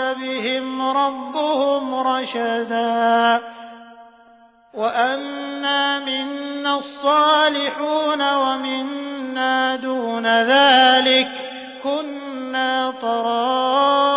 بهم ربهم رشدا. وأنا منا الصالحون ومنا دون ذلك. كنا طرائق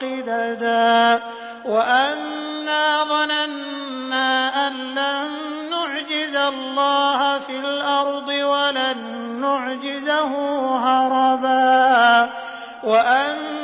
قددا. وأنا ظننا أن لن نعجز الله في الأرض ولن نعجزه هربا. وأنا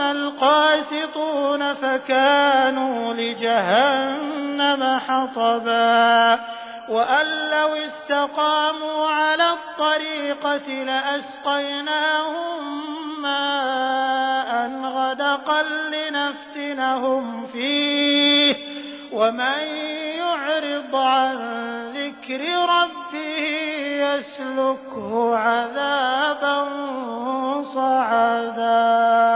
القاسطون فكانوا لجهنم حطبا وأن لو استقاموا على الطريقة لأسقيناهم ماء غدقا لنفتنهم فيه ومن يعرض عن ذكر ربه يسلكه عذابا صعدا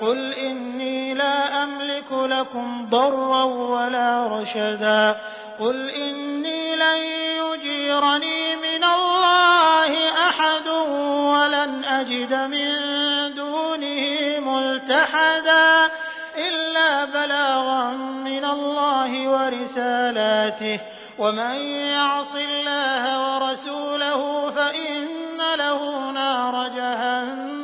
قل إني لا أملك لكم ضرا ولا رشدا قل إني لن يجيرني من الله أحد ولن أجد من دونه ملتحدا إلا بلاغا من الله ورسالاته ومن يعص الله ورسوله فإن له نار جهنم